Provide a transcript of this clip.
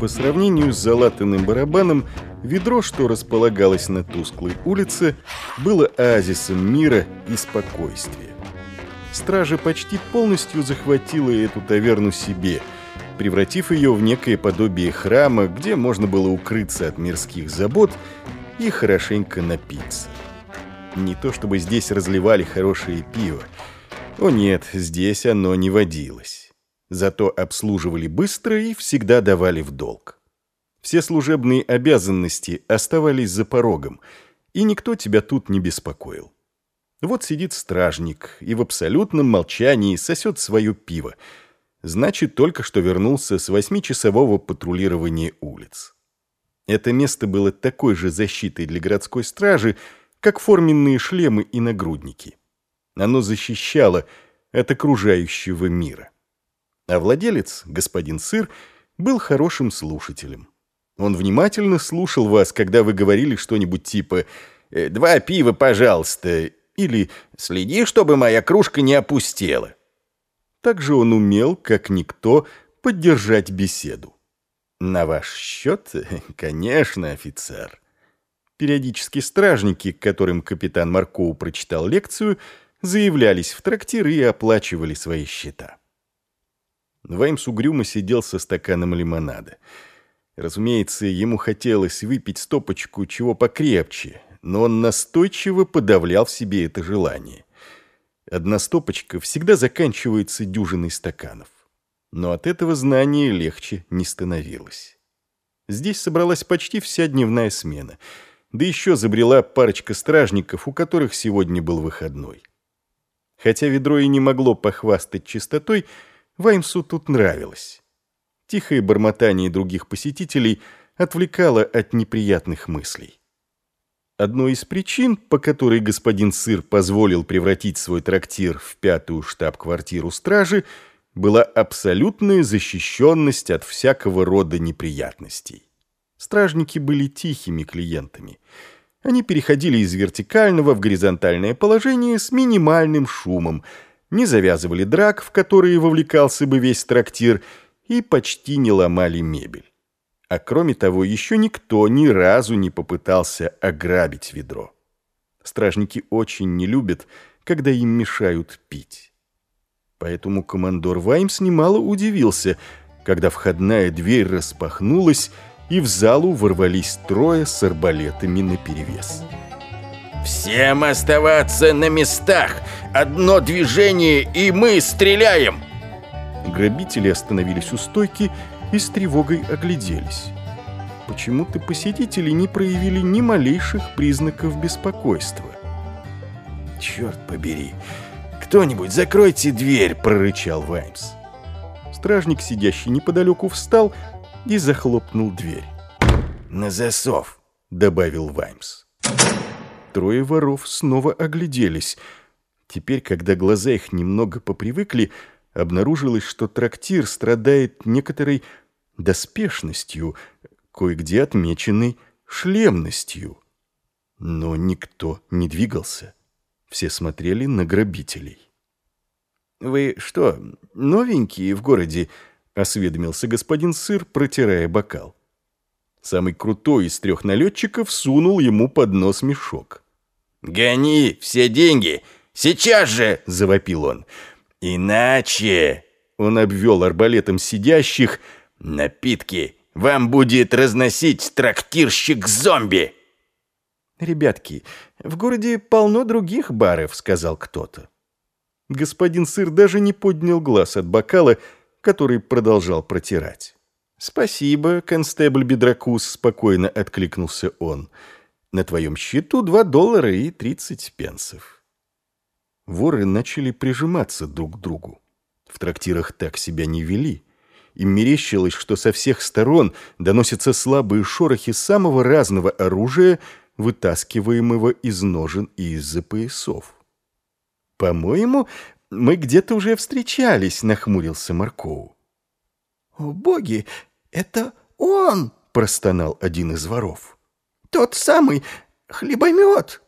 По сравнению с залатанным барабаном, ведро, что располагалось на тусклой улице, было оазисом мира и спокойствия. Стража почти полностью захватила эту таверну себе, превратив ее в некое подобие храма, где можно было укрыться от мирских забот и хорошенько напиться. Не то чтобы здесь разливали хорошее пиво. О нет, здесь оно не водилось. Зато обслуживали быстро и всегда давали в долг. Все служебные обязанности оставались за порогом, и никто тебя тут не беспокоил. Вот сидит стражник и в абсолютном молчании сосет свое пиво. Значит, только что вернулся с восьмичасового патрулирования улиц. Это место было такой же защитой для городской стражи, как форменные шлемы и нагрудники. Оно защищало от окружающего мира. А владелец, господин Сыр, был хорошим слушателем. Он внимательно слушал вас, когда вы говорили что-нибудь типа «Э, «Два пива, пожалуйста», или «Следи, чтобы моя кружка не опустела». Также он умел, как никто, поддержать беседу. «На ваш счет, конечно, офицер». Периодически стражники, которым капитан Маркоу прочитал лекцию, заявлялись в трактир и оплачивали свои счета. Ваймс угрюмо сидел со стаканом лимонада. Разумеется, ему хотелось выпить стопочку чего покрепче, но он настойчиво подавлял в себе это желание. Одна стопочка всегда заканчивается дюжиной стаканов. Но от этого знания легче не становилось. Здесь собралась почти вся дневная смена — да еще забрела парочка стражников, у которых сегодня был выходной. Хотя ведро и не могло похвастать чистотой, Ваймсу тут нравилось. Тихое бормотание других посетителей отвлекало от неприятных мыслей. Одной из причин, по которой господин Сыр позволил превратить свой трактир в пятую штаб-квартиру стражи, была абсолютная защищенность от всякого рода неприятностей. Стражники были тихими клиентами. Они переходили из вертикального в горизонтальное положение с минимальным шумом, не завязывали драк, в которые вовлекался бы весь трактир, и почти не ломали мебель. А кроме того, еще никто ни разу не попытался ограбить ведро. Стражники очень не любят, когда им мешают пить. Поэтому командор Ваймс немало удивился, когда входная дверь распахнулась, и в залу ворвались трое с арбалетами наперевес. «Всем оставаться на местах! Одно движение, и мы стреляем!» Грабители остановились у стойки и с тревогой огляделись. Почему-то посетители не проявили ни малейших признаков беспокойства. «Черт побери! Кто-нибудь закройте дверь!» — прорычал Ваймс. Стражник, сидящий неподалеку, встал и захлопнул дверь. «На засов», — добавил Ваймс. Трое воров снова огляделись. Теперь, когда глаза их немного попривыкли, обнаружилось, что трактир страдает некоторой доспешностью, кое-где отмеченной шлемностью. Но никто не двигался. Все смотрели на грабителей. «Вы что, новенькие в городе?» осведомился господин Сыр, протирая бокал. Самый крутой из трех налетчиков сунул ему под нос мешок. «Гони все деньги! Сейчас же!» – завопил он. «Иначе...» – он обвел арбалетом сидящих. «Напитки вам будет разносить трактирщик-зомби!» «Ребятки, в городе полно других баров», – сказал кто-то. Господин Сыр даже не поднял глаз от бокала, – который продолжал протирать. «Спасибо, констебль Бедракус», — спокойно откликнулся он. «На твоем счету два доллара и тридцать пенсов». Воры начали прижиматься друг к другу. В трактирах так себя не вели. Им мерещилось, что со всех сторон доносятся слабые шорохи самого разного оружия, вытаскиваемого из ножен и из-за поясов. «По-моему, мы где-то уже встречались», — нахмурился Маркоу. «О, боги, это он!» — простонал один из воров. «Тот самый хлебомет!»